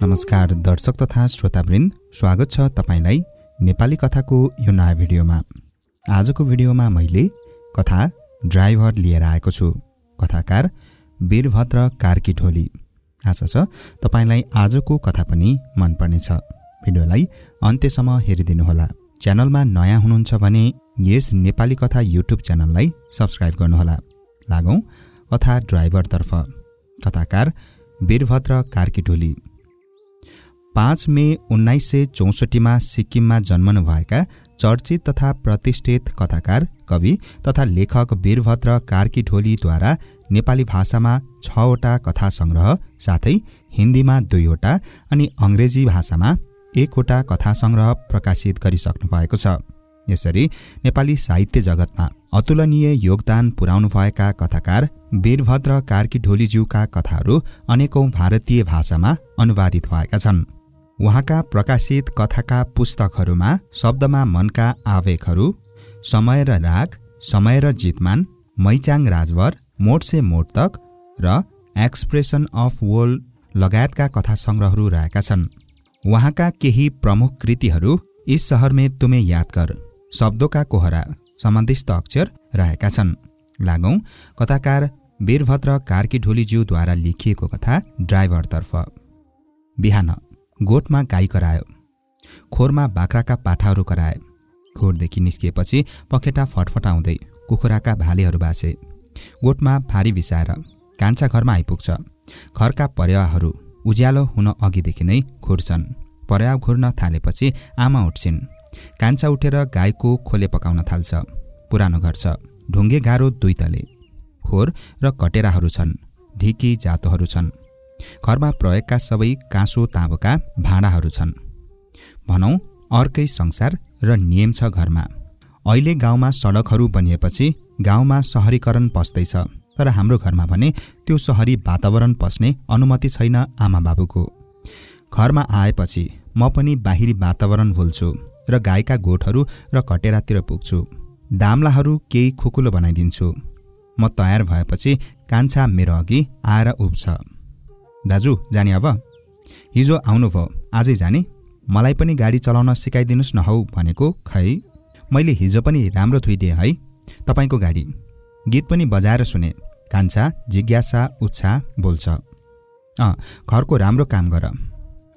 नमस्कार दर्शक तथा श्रोतावृन्द स्वागत छ तपाईँलाई नेपाली कथाको यो नयाँ भिडियोमा। आजको भिडियोमा मैले कथा ड्राइभर लिएर आएको छु। कथाकार वीरभद्र कार्की ढोली आशा छ तपाईँलाई आजको कथा पनि मनपर्नेछ। भिडियोलाई अन्त्यसम्म हेरिदिनुहोला। च्यानलमा नयाँ हुनुहुन्छ भने यस नेपाली कथा युट्युब च्यानललाई सब्सक्राइब गर्नुहोला। लागौँ कथा ड्राइभरतर्फ। कथाकार वीरभद्र कार्की ढोली पाँच मे उन्नाइस सय चौसठीमा सिक्किममा जन्मनुभएका चर्चित तथा प्रतिष्ठित कथाकार कवि तथा लेखक वीरभद्र कार्की ढोलीद्वारा नेपाली भाषामा छवटा कथा सङ्ग्रह साथै हिन्दीमा दुईवटा अनि अङ्ग्रेजी भाषामा एकवटा कथा सङ्ग्रह प्रकाशित गरिसक्नु भएको छ। यसरी नेपाली साहित्य जगतमा अतुलनीय योगदान पुर्याउनुभएका कथाकार वीरभद्र कार्की ढोलीज्यूका कथाहरू अनेकौं भारतीय भाषामा अनुवादित भएका छन्। उहाँका प्रकाशित कथाका पुस्तकहरूमा शब्दमा मनका आवेगहरू समय र राग समय र जितमान मैचाङ राजवर मोटसे मोटतक र एक्सप्रेसन अफ वर्ल्ड लगायतका कथा सङ्ग्रहहरू रहेका छन्। उहाँका केही प्रमुख कृतिहरू इस सहरमे तुमे याद कर शब्दोका कोहरा सम्बन्धित अक्षर रहेका छन्। लागौँ कथाकार वीरभद्र कार्की ढोलीज्यूद्वारा लेखिएको कथा ड्राइभरतर्फ। बिहान। गोठमा गाई करायो। खोरमा बाख्राका पाठाहरू कराए। खोरदेखि निस्किएपछि पखेटा फटफटाउँदै कुखुराका भालेहरू बासे। गोठमा भारी बिसाएर कान्छा घरमा आइपुग्छ। घरका परेवाहरू उज्यालो हुन अघिदेखि नै खुर्छन् परेवा घुर्न थालेपछि आमा उठ्छिन्। कान्छा उठेर गाईको खोले पकाउन थाल्छ। पुरानो घर छ। ढुङ्गे गाह्रो दुई तले खोर र कटेराहरू छन्। ढिकी जातोहरू छन्। घरमा प्रयोगका सबै काँसो ताँबोका भाँडाहरू छन्। भनौँ अर्कै संसार र नियम छ घरमा। अहिले गाउँमा सडकहरू बनिएपछि गाउँमा सहरीकरण पस्दैछ तर हाम्रो घरमा भने त्यो सहरी वातावरण पस्ने अनुमति छैन आमा बाबुको घरमा आएपछि म पनि बाहिरी वातावरण भुल्छु र गाईका गोठहरू र कटेरातिर पुग्छु। दामलाहरू केही खुकुलो बनाइदिन्छु। म तयार भएपछि कान्छा मेरो अघि आएर उब्छ दाजु जाने अब। हिजो आउनुभयो। आजै जाने। मलाई पनि गाडी चलाउन सिकाइदिनुहोस् न हौ भनेको खै। मैले हिजो पनि राम्रो थुइदिएँ है। तपाईँको गाडी। गीत पनि बजाएर सुने। कान्छा जिज्ञासा उत्साह बोल्छ। अँ घरको राम्रो काम गर।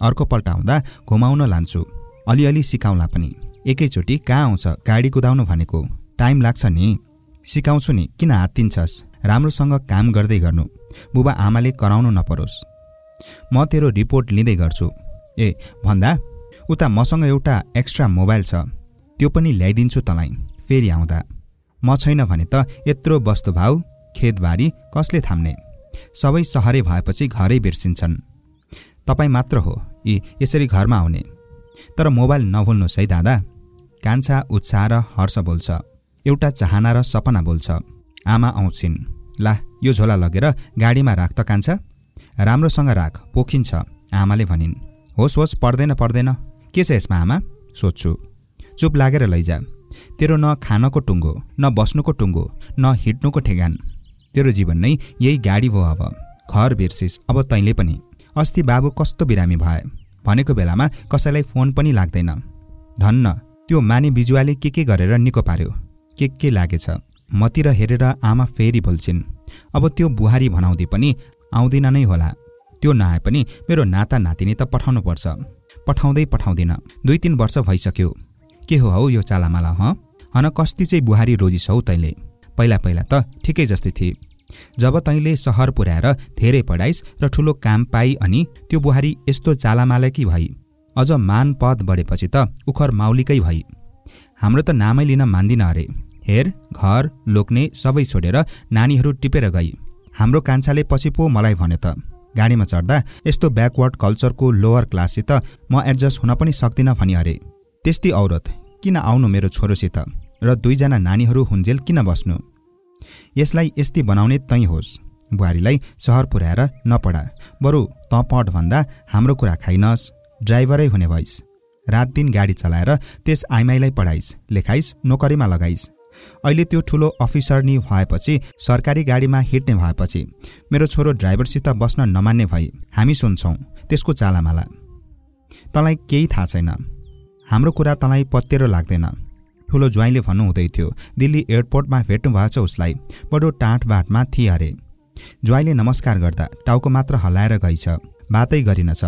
अर्कोपल्ट आउँदा घुमाउन लान्छु। अलिअलि सिकाउँला पनि। एकैचोटि कहाँ आउँछ? गाडी कुदाउनु भनेको। टाइम लाग्छ नि। सिकाउँछु नि। किन हात्तिन्छस् राम्रोसँग काम गर्दै गर्नु। बुबा आमाले कराउनु नपरोस्। म तेरो रिपोर्ट लिँदै गर्छु। ए भन्दा? उता मसँग एउटा एक्स्ट्रा मोबाइल छ। त्यो पनि ल्याइदिन्छु तँलाई। फेरि आउँदा। म छैन भने त यत्रो वस्तुभाव खेतबारी कसले थाम्ने? सबै सहरै भएपछि घरै बिर्सिन्छन्। तपाईँ मात्र हो यी यसरी घरमा आउने। तर मोबाइल नभुल्नुहोस् है दादा। कान्छा उत्साह र हर्ष बोल्छ। एउटा चाहना र सपना बोल्छ। आमा आउँछिन् ला यो झोला लगेर गाडीमा राख त कान्छा। राम्रोसँग राख पोखिन्छ आमाले भनिन्। होस् होस् पर्दैन पर्दैन। के छ यसमा आमा? सोध्छु। चुप लागेर लैजा। तेरो न खानको टुङ्गो न बस्नुको टुङ्गो न हिँड्नुको ठेगान। तेरो जीवन नै यही गाडी भयो अब। घर बिर्सिस अब तैँले पनि। अस्ति बाबु कस्तो बिरामी भए। भनेको बेलामा कसैलाई फोन पनि लाग्दैन। धन्न त्यो माने बिजुवाले के के गरेर निको पार्यो। के के लागेछ? मतिर हेरेर आमा फेरि बोल्छिन् अब त्यो बुहारी भनाउँदै पनि आउँदिन नै होला। त्यो नआए पनि मेरो नाता नातिनी त पठाउनु पर्छ पठाउँदै पठाउँदिन। दुई तिन वर्ष भइसक्यो। के हो हौ यो चालामाला हँ? हन कस्ती चाहिँ बुहारी रोजिस हौ तैँले? पहिला पहिला त ठिकै जस्तै थिए। जब तैँले सहर पुर्याएर धेरै पढाइस् र ठुलो काम पाई अनि त्यो बुहारी यस्तो चालामालाकी भई? अझ मान पद बढेपछि त उखर माउलीकै भई। हाम्रो त नामै लिन मान्दिन अरे। हेर घर लोक्ने सबै छोडेर नानीहरू टिपेर गई। हाम्रो कान्छाले पछि पो मलाई भन्यो त। गाडीमा चढ्दा यस्तो ब्याकवर्ड कल्चरको लोवर क्लाससित म एडजस्ट हुन पनि सक्दिनँ भनी अरे त्यस्तै औरत किन आउनु मेरो छोरोसित? र दुईजना नानीहरू हुन्जेल किन बस्नु? यसलाई यस्तै बनाउने तै होस्। बुहारीलाई सहर पुर्याएर नपढा। बरु त पढ भन्दा हाम्रो कुरा खाइनस्। ड्राइभरै हुने भइस्। रात दिन गाडी चलाएर त्यस आइमाईलाई पढाइस्। लेखाइस् नोकरीमा लगाइस्। अहिले त्यो ठुलो अफिसर नि भएपछि सरकारी गाडीमा हिँड्ने भएपछि मेरो छोरो ड्राइभरसित बस्न नमान्ने भई हामी सुन्छौँ त्यसको चालामाला। तँलाई केही थाहा छैन। हाम्रो कुरा तँलाई पत्तेरो लाग्दैन। ठुलो ज्वाइँले भन्नुहुँदै थियो दिल्ली एयरपोर्टमा भेट्नु भएछ उसलाई बडो टाँटबाटमा थिए अरे। ज्वाइँले नमस्कार गर्दा टाउको मात्र हल्लाएर गइछ बातै गरिनछ।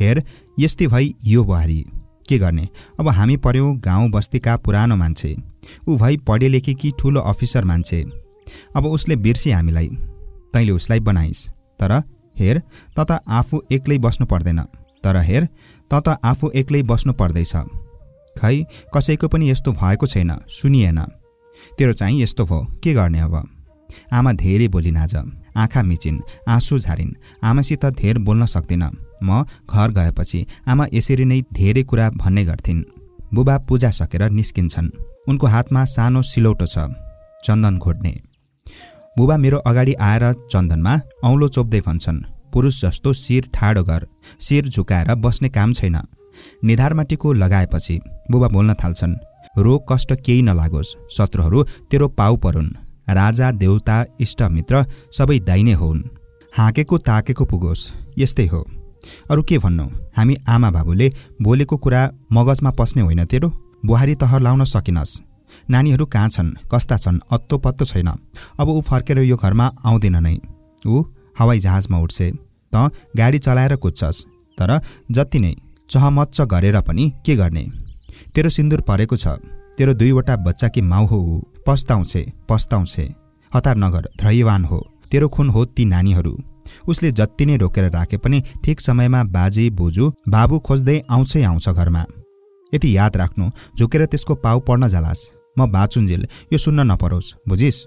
हेर यस्तै भई यो बुहारी। के गर्ने? अब हामी पर्यौँ गाउँ बस्तीका पुरानो मान्छे। ऊ भई पढे लेखेकी ठुलो अफिसर मान्छे। अब उसले बिर्सी हामीलाई। तैँले उसलाई बनाइस्। तर हेर त त आफू एक्लै बस्नु पर्दैन। तर हेर त त आफू एक्लै बस्नु पर्दैछ। खै कसैको पनि यस्तो भएको छैन। सुनिएन। तेरो चाहिँ यस्तो भयो। के गर्ने अब? आमा धेरै बोलिन् आज आँखा मिचिन् आँसु झारिन्। आमासित धेर बोल्न सक्दिनँ। म घर गएपछि आमा यसरी नै धेरै कुरा भन्ने गर्थिन्। बुबा पूजा सकेर निस्किन्छन्। उनको हातमा सानो सिलौटो छ चन्दन घोट्ने। बुबा मेरो अगाडि आएर चन्दनमा औँलो चोप्दै भन्छन् पुरुष जस्तो शिर ठाडो गर शिर झुकाएर बस्ने काम छैन निधारमा टिको लगाएपछि बुबा बोल्न थाल्छन् रोग कष्ट केही नलागोस् शत्रुहरू तेरो पाउ परुन्। राजा देउता इष्टमित्र सबै दाइने हुन्। हाँकेको ताकेको पुगोस् यस्तै हो। अरू के भन्नु? हामी आमा बाबुले बोलेको कुरा मगजमा पस्ने होइन तेरो। बुहारी तह लाउन सकिनस्। नानीहरू कहाँ छन्? कस्ता छन्? अत्तो पत्तो छैन। अब ऊ फर्केर यो घरमा आउँदैन नै। ऊ हवाई जहाजमा उठ्छे। त गाडी चलाएर कुद्छस्। तर जति नै चहमच्च गरेर पनि के गर्ने? तेरो सिन्दुर परेको छ। तेरो दुईवटा बच्चाकी माउ हो ऊ? पस्ताउँछे पस्ताउँछे। हतार नगर ध्रयवान हो तेरो खुन हो ती नानीहरू। उसले जति नै रोकेर राखे पनि ठिक समयमा बाजे बोजू बाबु खोज्दै आउँछै आउँछ घरमा। यति याद राख्नु झुकेर त्यसको पाउ पढ्न जालास् म बाचुन्जेल यो सुन्न नपरोस् बुझिस्?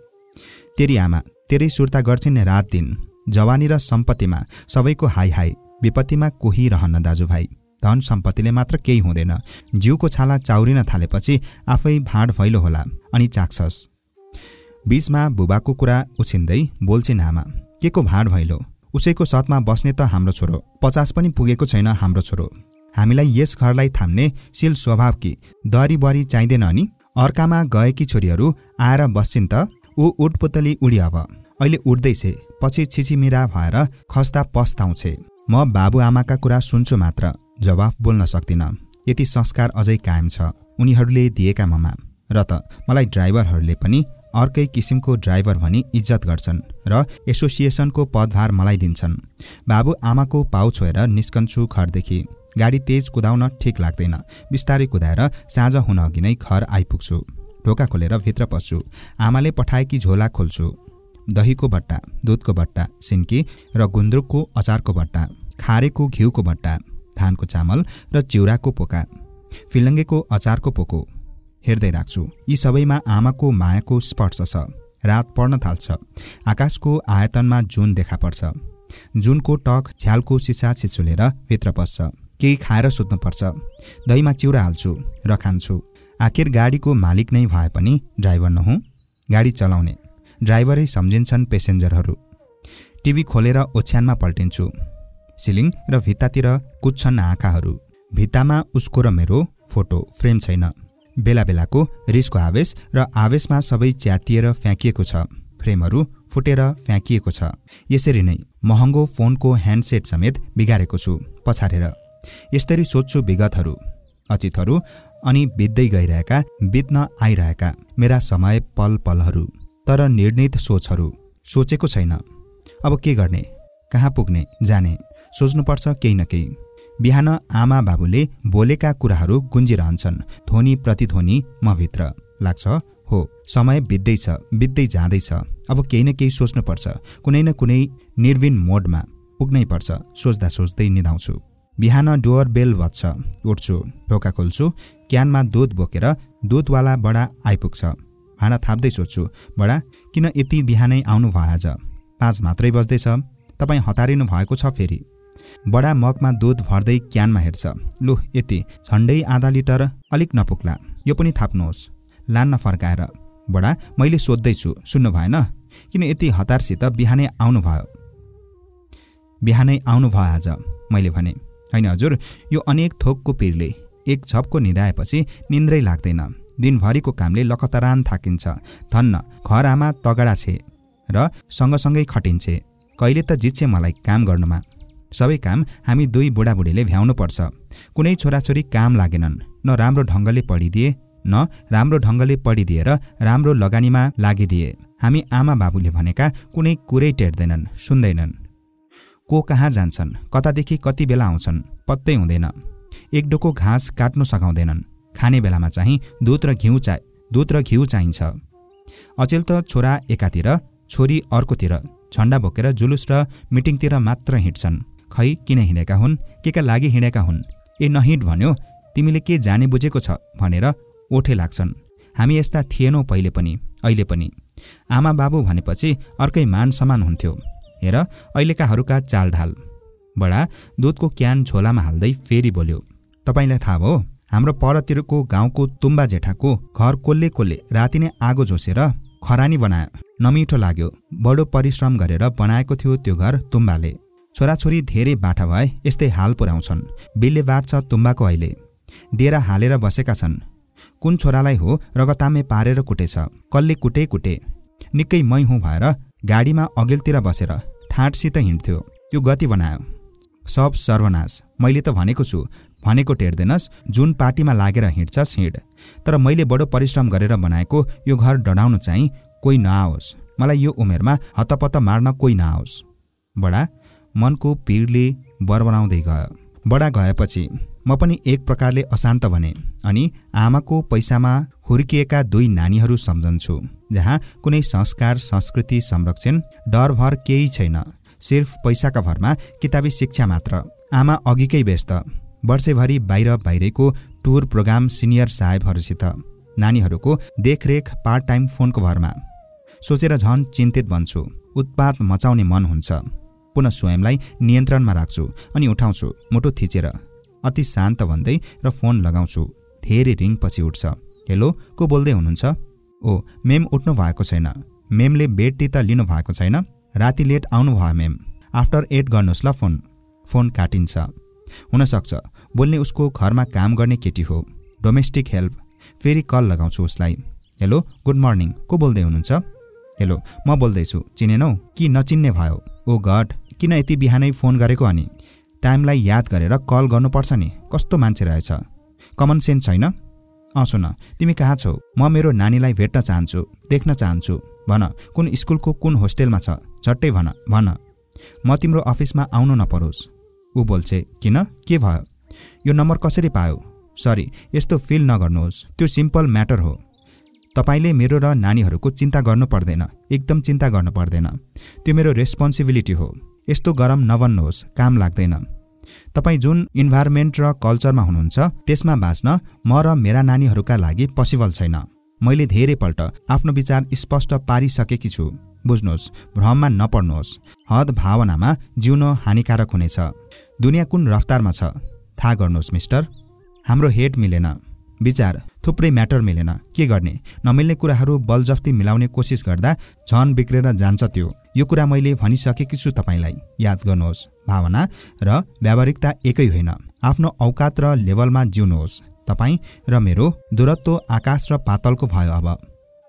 तेरी आमा तेरै सुर्ता गर्छिन् रात दिन जवानी र सम्पत्तिमा सबैको हाई हाई विपत्तिमा कोही रहन्न दाजुभाइ। धन सम्पत्तिले मात्र केही हुँदैन। जिउको छाला चाउरिन थालेपछि आफै भाँड भैलो होला अनि चाख्छस् बीचमा बुबाको कुरा उछिन्दै बोल्छिन् आमा के को भाँड भैलो? उसैको सतमा बस्ने त हाम्रो छोरो पचास पनि पुगेको छैन हाम्रो छोरो। हामीलाई यस घरलाई थाम्ने शिल स्वभाव कि? दरी बरी चाहिँदैन अनि अर्कामा गएकी छोरीहरू आएर बस्छिन् त ऊ उठपुतली उडी अब। अहिले उठ्दैछे पछि छिचिमिरा भएर खस्ता पस्ताउँछे। म बाबुआमाका कुरा सुन्छु मात्र। जवाफ बोल्न सक्दिनँ यति संस्कार अझै कायम छ। उनीहरूले दिएका ममा। र त मलाई ड्राइभरहरूले पनि अर्कै किसिमको ड्राइभर भनी इज्जत गर्छन् र एसोसिएसनको पदभार मलाई दिन्छन्। बाबु आमाको पाउ छोएर निस्कन्छु घरदेखि। गाडी तेज कुदाउन ठिक लाग्दैन। बिस्तारै कुदाएर साँझ हुन अघि नै घर आइपुग्छु। ढोका खोलेर भित्र पस्छु। आमाले पठाएकी झोला खोल्छु। दहीको बट्टा दुधको बट्टा सिन्की र गुन्द्रुकको अचारको बट्टा खारेको घिउको बट्टा धानको चामल र चिउराको पोका फिलङ्गेको अचारको पोको। हेर्दै राख्छु यी सबैमा आमाको मायाको स्पर्श छ रात पर्न थाल्छ आकाशको आयतनमा जुन देखा पर्छ। जुनको टक झ्यालको सिसा छिचुलेर भित्र पस्छ केही खाएर सुत्नुपर्छ दहीमा चिउरा हाल्छु र खान्छु। आखिर गाडीको मालिक नै भए पनि ड्राइभर नहुँ गाडी चलाउने। ड्राइभरै सम्झिन्छन् पेसेन्जरहरू। टिभी खोलेर ओछ्यानमा पल्टिन्छु। सिलिङ र भित्तातिर कुद्छन् आँखाहरू। भित्तामा उसको र मेरो फोटो फ्रेम छैन। बेला बेलाको रिसको आवेश र आवेशमा सबै च्यातिएर फ्याँकिएको छ। फ्रेमहरू फुटेर फ्याँकिएको छ। यसरी नै महँगो फोनको ह्यान्डसेट समेत बिगारेको छु पछारेर। यसरी सोध्छु विगतहरू अतीतहरू अनि बित्दै गइरहेका बित्न आइरहेका मेरा समय पल पलहरू तर निर्णित सोचहरू सोचेको छैन। अब के गर्ने? कहाँ पुग्ने? जाने। सोच्नुपर्छ केही न केही। बिहान आमा बाबुले बोलेका कुराहरू गुन्जिरहन्छन्। ध्वनि प्रतिध्वनि म भित्र लाग्छ हो समय बित्दैछ बित्दै जाँदैछ। अब केही न केही सोच्नुपर्छ। कुनै न कुनै निर्विन मोडमा पुग्नै पर्छ। सोच्दा सोच्दै निधाउँछु बिहान डोर बेल बज्छ। उठ्छु ढोका खोल्छु। क्यानमा दुध बोकेर दुधवाला बडा आइपुग्छ। भाँडा थाप्दै सोध्छु बडा किन यति बिहानै आउनु भयो आज? पाँच मात्रै बज्दैछ। तपाईँ हतारिनु भएको छ फेरि। बडा मगमा दुध भर्दै क्यानमा हेर्छ। लु यति। झन्डै आधा लिटर अलिक नपुग्ला। यो पनि थाप्नुहोस्। लान्न फर्काएर। बडा मैले सोध्दैछु। सुन्नु भएन? किन यति हतारसित बिहानै आउनुभयो? बिहानै आउनुभयो आज मैले भने। होइन हजुर यो अनेक थोकको पिरले। एक झपको निधाएपछि निन्द्रै लाग्दैन। दिनभरिको कामले लखतरान थाकिन्छ। धन्न घर आमा तगडा छे र सँगसँगै खटिन्छे। कहिले त जित्छे मलाई काम गर्नुमा। सबै काम हामी दुई बुढाबुढीले भ्याउनुपर्छ कुनै छोराछोरी काम लागेनन्। न राम्रो ढङ्गले पढिदिए न राम्रो ढङ्गले पढिदिएर राम्रो लगानीमा लागिदिए। हामी आमा बाबुले भनेका कुनै कुरै टेर्दैनन् सुन्दैनन्। को कहाँ जान्छन् कतादेखि कति बेला आउँछन् पत्तै हुँदैन। एक डोको घाँस काट्नु सघाउँदैनन्। खाने बेलामा चाहिँ दुध र घिउ चा दुध र घिउ चाहिन्छ। अचेल त छोरा एकातिर छोरी अर्कोतिर झन्डा बोकेर जुलुस र मिटिङतिर मात्र हिँड्छन्। खै किन हिँडेका हुन्? के का लागि हिँडेका हुन्? ए नहिँड भन्यो तिमीले के जाने बुझेको छ? भनेर ओठे लाग्छन्। हामी यस्ता थिएनौँ पहिले पनि अहिले पनि। आमा बाबु भनेपछि अर्कै मान समान हुन्थ्यो। हेर अहिलेकाहरूका चालढाल। बडा दुधको क्यान झोलामा हाल्दै फेरि बोल्यो तपाईँलाई थाहा भयो हाम्रो परतिरको गाउँको तुम्बा जेठाको घर कोल्ले कोल्ले राति नै आगो झोसेर खरानी बनायो। नमिठो लाग्यो। बडो परिश्रम गरेर बनाएको थियो त्यो घर तुम्बाले। छोराछोरी धेरै बाठा भए यस्तै हाल पुर्याउँछन्। बिल्ले बाँड्छ तुम्बाको अहिले। डेरा हालेर बसेका छन्। कुन छोरालाई हो रगतामे पारेर कुटेछ। कसले कुटे कुटे। निकै मै हुँ भएर गाडीमा अघिल्तिर बसेर ठाँटसित हिँड्थ्यो। त्यो गति बनायो। सब सर्वनाश। मैले त भनेको छु भनेको टेर्दैनस् जुन पार्टीमा लागेर हिँड्छस् हिँड तर मैले बडो परिश्रम गरेर बनाएको यो घर डढाउनु चाहिँ कोही नआओस्। मलाई यो उमेरमा हतपत मार्न कोही नआओस्। बडा मनको पिडले बनाउँदै गयो। बडा गएपछि म पनि एक प्रकारले अशान्त भने अनि आमाको पैसामा हुर्किएका दुई नानीहरू सम्झन्छु जहाँ कुनै संस्कार संस्कृति संरक्षण डरभर केही छैन। सिर्फ पैसाका भरमा किताबी शिक्षा मात्र। आमा अघिकै व्यस्त। वर्षैभरि बाहिर बाहिरको टुर प्रोग्राम सिनियर साहेबहरूसित। नानीहरूको देखरेख पार्ट टाइम फोनको भरमा। सोचेर झन चिन्तित बन्छु। उत्पात मचाउने मन हुन्छ। पुनः स्वयंलाई नियन्त्रणमा राख्छु अनि उठाउँछु मुटु थिचेर। अति शान्त भन्दै र फोन लगाउँछु। धेरै रिङ पछि उठ्छ। हेलो को बोल्दै हुनुहुन्छ? ओ मेम उठ्नु भएको छैन। मेमले बेड त लिनु भएको छैन। राति लेट आउनु भयो मेम। आफ्टर एट गर्नुहोस् ल फोन। फोन काटिन्छ। हुनसक्छ। बोल्ने उसको घरमा काम गर्ने केटी हो। Domestic help. फेरि कल लगाउँछु उसलाई। Hello good morning. को बोल्दै हुनुहुन्छ? हेलो म बोल्दैछु। चिनेनौ? कि नचिन्ने भयो? Oh God. किन यति बिहानै फोन गरेको अनि? टाइमलाई याद गरेर कल गर्नुपर्छ नि। कस्तो मान्छे रहेछ? कमन सेन्स छैन? अँ सुन। तिमी कहाँ छौ? म मेरो नानीलाई भेट्न चाहन्छु देख्न चाहन्छु। भन कुन स्कुलको कुन होस्टेलमा छ? झट्टै भन भन। म तिम्रो अफिसमा आउनु नपरोस्। ऊ बोल्छे किन? के भयो? यो नम्बर कसरी पायो? सरी यस्तो फिल नगर्नुहोस्। त्यो सिम्पल म्याटर हो। तपाईँले मेरो र नानीहरूको चिन्ता गर्नु पर्दैन। एकदम चिन्ता गर्नु पर्दैन। त्यो मेरो रेस्पोन्सिबिलिटी हो। यस्तो गरम नबन्नुहोस् काम लाग्दैन। तपाईँ जुन इन्भाइरोमेन्ट र कल्चरमा हुनुहुन्छ त्यसमा बाँच्न म र मेरा नानीहरूका लागि पोसिबल छैन। मैले धेरैपल्ट आफ्नो विचार स्पष्ट पारिसकेकी छु। बुझ्नुहोस् भ्रममा नपर्नुहोस्। हद भावनामा जिउन हानिकारक हुनेछ। दुनियाँ कुन रफ्तारमा छ? थाहा गर्नुहोस् मिस्टर। हाम्रो हेड मिलेन। विचार थुप्रै म्याटर मिलेन। के गर्ने? नमिल्ने कुराहरू बलजफ्ती मिलाउने कोसिस गर्दा झन बिग्रेर जान्छ त्यो। यो कुरा मैले भनिसकेकी छु तपाईँलाई। याद गर्नुहोस् भावना र व्यावहारिकता एकै होइन। आफ्नो औकात र लेभलमा जिउनुहोस्। तपाईँ र मेरो दूरत्व आकाश र पातलको भयो अब।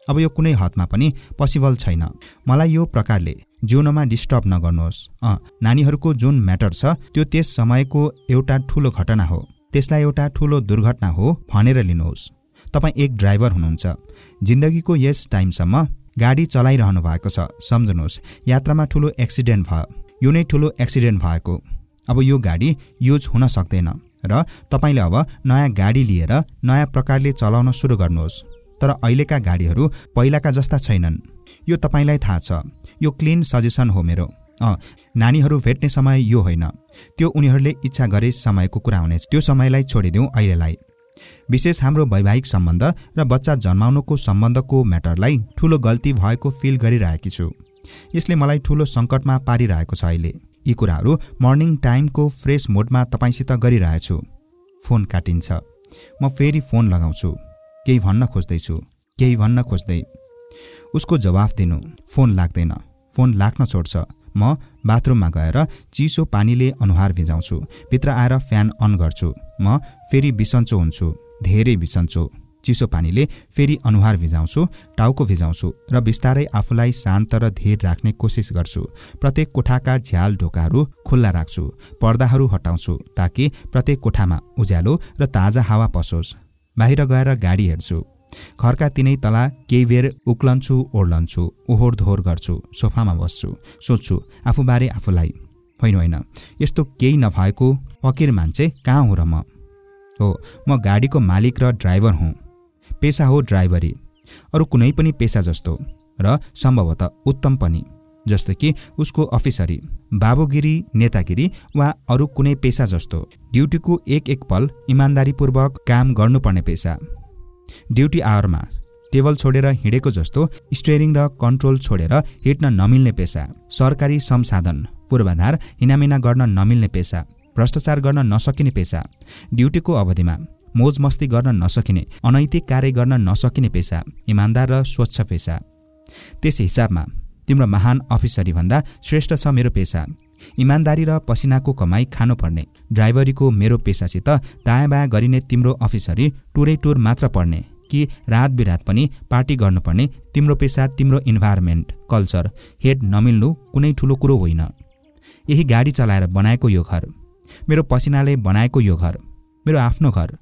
अब यो कुनै हदमा पनि पोसिबल छैन। मलाई यो प्रकारले जिउनमा डिस्टर्ब नगर्नुहोस्। अँ नानीहरूको जुन म्याटर छ त्यो त्यस समयको एउटा ठुलो घटना हो। त्यसलाई एउटा ठुलो दुर्घटना हो भनेर लिनुहोस्। तपाईँ एक ड्राइभर हुनुहुन्छ। जिन्दगीको यस टाइमसम्म गाडी चलाइरहनु भएको छ। सम्झनुहोस् यात्रामा ठुलो एक्सिडेन्ट भयो। यो नै ठुलो एक्सिडेन्ट भएको। अब यो गाडी युज हुन सक्दैन र तपाईँले अब नयाँ गाडी लिएर नयाँ प्रकारले चलाउन सुरु गर्नुहोस्। तर अहिलेका गाडीहरू पहिलाका जस्ता छैनन्। यो तपाईँलाई थाहा छ। यो क्लिन सजेसन हो मेरो। नानीहरू भेट्ने समय यो होइन। त्यो उनीहरूले इच्छा गरे समयको कुरा हुनेछ। त्यो समयलाई छोडिदिउँ अहिलेलाई। विशेष हाम्रो वैवाहिक सम्बन्ध र बच्चा जन्माउनुको सम्बन्धको म्याटरलाई ठुलो गल्ती भएको फिल गरिरहेकी छु। यसले मलाई ठुलो सङ्कटमा पारिरहेको छ अहिले। यी कुराहरू मर्निङ टाइमको फ्रेस मोडमा तपाईँसित गरिरहेछु। फोन काटिन्छ। म फेरि फोन लगाउँछु। केही भन्न खोज्दैछु। केही भन्न खोज्दै। उसको जवाफ दिनु। फोन लाग्दैन। फोन लाग्न छोड्छ। म बाथरुममा गएर चिसो पानीले अनुहार भिजाउँछु। भित्र आएर फ्यान अन गर्छु। म फेरि बिसन्चो हुन्छु। धेरै बिसन्चो। चिसो पानीले फेरि अनुहार भिजाउँछु टाउको भिजाउँछु र बिस्तारै आफूलाई शान्त र धीर राख्ने कोसिस गर्छु। प्रत्येक कोठाका झ्याल ढोकाहरू खुल्ला राख्छु पर्दाहरू हटाउँछु ताकि प्रत्येक कोठामा उज्यालो र ताजा हावा पसोस्। बाहिर गएर गाडी हेर्छु। घरका तिनै तला केही बेर उक्लन्छु ओर्लन्छु ओहोर दोहोर गर्छु सोफामा बस्छु सोध्छु आफूबारे आफूलाई? होइन होइन यस्तो केही नभएको फकिर मान्छे कहाँ हो र म? हो म गाडीको मालिक र ड्राइभर हुँ। पेसा हो ड्राइभरी। अरू कुनै पनि पेसा जस्तो र सम्भवतः उत्तम पनि जस्तो कि उसको अफिसरी बाबुगिरी नेतागिरी वा अरू कुनै पेसा जस्तो। ड्युटीको एक एक पल इमान्दारीपूर्वक काम गर्नुपर्ने पेसा। ड्युटी आवरमा टेबल छोडेर हिँडेको जस्तो स्टेयरिङ र कन्ट्रोल छोडेर हिँड्न नमिल्ने पेसा सरकारी संसाधन पूर्वाधार हिनामिना गर्न नमिल्ने पेसा भ्रष्टाचार गर्न नसकिने पेसा ड्युटीको अवधिमा मोज मस्ती गर्न नसकिने अनैतिक कार्य गर्न नसकिने पेसा इमान्दार र स्वच्छ पेसा। त्यस हिसाबमा तिम्रो महान अफिसरीभन्दा श्रेष्ठ छ मेरो पेसा। इमान्दारी र पसिनाको कमाई खानुपर्ने ड्राइभरीको मेरो पेसासित दायाँ बायाँ गरिने तिम्रो अफिसरी टुरै टुर मात्र पर्ने कि रात बिरात पनि पार्टी गर्नुपर्ने तिम्रो पेसा तिम्रो इन्भाइरोमेन्ट कल्चर हेड नमिल्नु कुनै ठुलो कुरो होइन। यही गाडी चलाएर बनाएको यो घर। मेरो पसिनाले बनाएको यो घर। मेरो आफ्नो घर।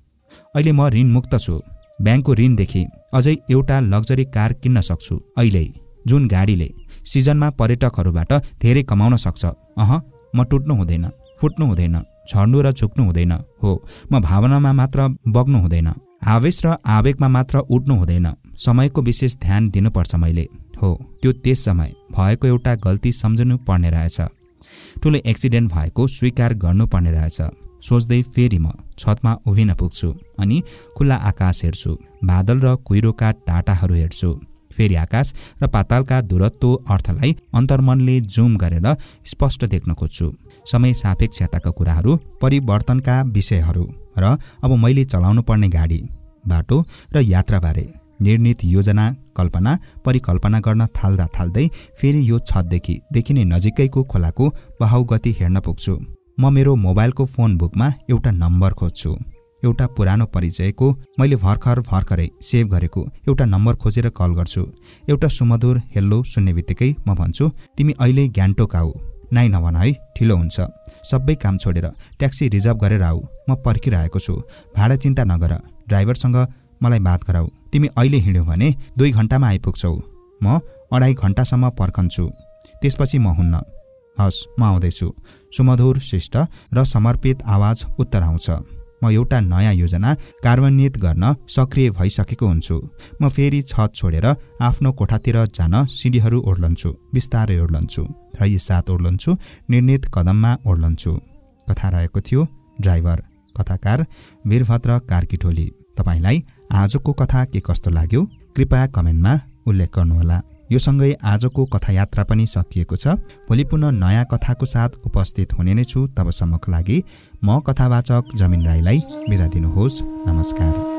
अहिले म ऋणमुक्त छु। ब्याङ्कको ऋणदेखि अझै एउटा लग्जरी कार किन्न सक्छु। अहिले जुन गाडीले सिजनमा पर्यटकहरूबाट धेरै कमाउन सक्छ। अह म टुट्नु हुँदैन फुट्नु हुँदैन झर्नु र झुक्नु हुँदैन हो। म भावनामा मात्र बग्नु हुँदैन आवेश र आवेगमा मात्र उठ्नु हुँदैन। समयको विशेष ध्यान दिनुपर्छ मैले हो। त्यो त्यस समय भएको एउटा गल्ती सम्झनु पर्ने रहेछ। ठुलो एक्सिडेन्ट भएको स्वीकार गर्नुपर्ने रहेछ। सोच्दै फेरि म छतमा उभिन पुग्छु अनि खुल्ला आकाश हेर्छु बादल र कुहिरोका टाटाहरू हेर्छु। फेरि आकाश र पातालका दूरत्व अर्थलाई अन्तर्मनले जुम गरेर स्पष्ट देख्न खोज्छु। समय सापेक्षताका कुराहरू परिवर्तनका विषयहरू र अब मैले चलाउनु पर्ने गाडी बाटो र यात्राबारे निर्णित योजना कल्पना परिकल्पना गर्न थाल्दा थाल्दै फेरि यो छतदेखि देखिने नजिकैको खोलाको बहाउ गति हेर्न पुग्छु। म मेरो मोबाइलको फोन बुकमा एउटा नम्बर खोज्छु। एउटा पुरानो परिचयको मैले भर्खर भर्खरै सेभ गरेको एउटा नम्बर खोजेर कल गर्छु। एउटा सुमधुर हेल्लो सुन्ने बित्तिकै म भन्छु तिमी अहिले ग्यान्टोक आऊ नाइ नभन है ठिलो हुन्छ। सबै काम छोडेर ट्याक्सी रिजर्भ गरेर आऊ। म पर्खिरहेको छु। भाडा चिन्ता नगर। ड्राइभरसँग मलाई बात गराऊ। तिमी अहिले हिँड्यौ भने दुई घन्टामा आइपुग्छौ। म अढाई घन्टासम्म पर्खन्छु। त्यसपछि म हुन्न। हस् म आउँदैछु। सुमधुर शिष्ट र समर्पित आवाज उत्तर आउँछ। म एउटा नयाँ योजना कार्यान्वित गर्न सक्रिय भइसकेको हुन्छु। म फेरि छत छोडेर आफ्नो कोठातिर जान सिडीहरू ओर्लन्छु बिस्तारै ओर्लन्छु र यी साथ ओर्लन्छु निर्णित कदममा ओर्लन्छु। कथा रहेको थियो ड्राइभर कथाकार वीरभद्र कार्कीठोली। तपाईँलाई आजको कथा के कस्तो लाग्यो कृपया कमेन्टमा उल्लेख गर्नुहोला। यो सँगै आजको कथायात्रा पनि सकिएको छ। भोलि पुनः नयाँ कथाको साथ उपस्थित हुने नै छु तबसम्मको लागि म कथावाचक जमिन राईलाई बिदा दिनुहोस्। नमस्कार।